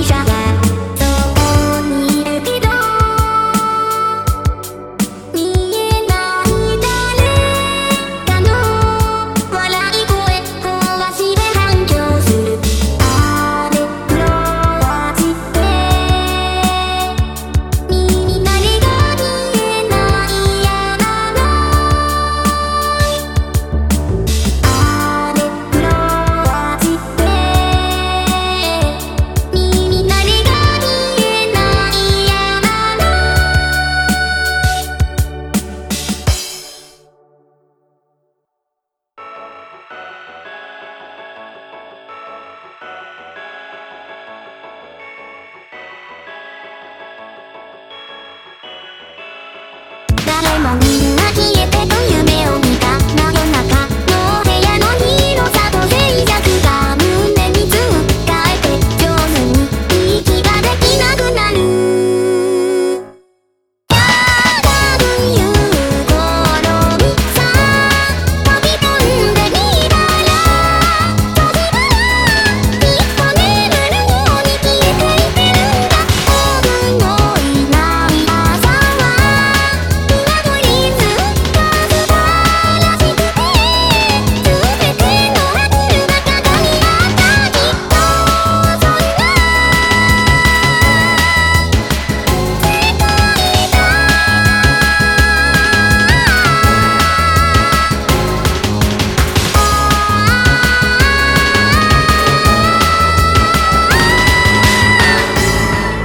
一刷